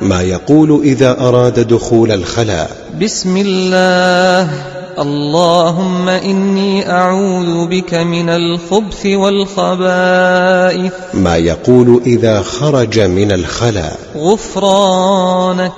ما يقول إذا أراد دخول الخلاء. بسم الله. اللهم إني أعوذ بك من الخبث والخبائث. ما يقول إذا خرج من الخلاء. غفرانك.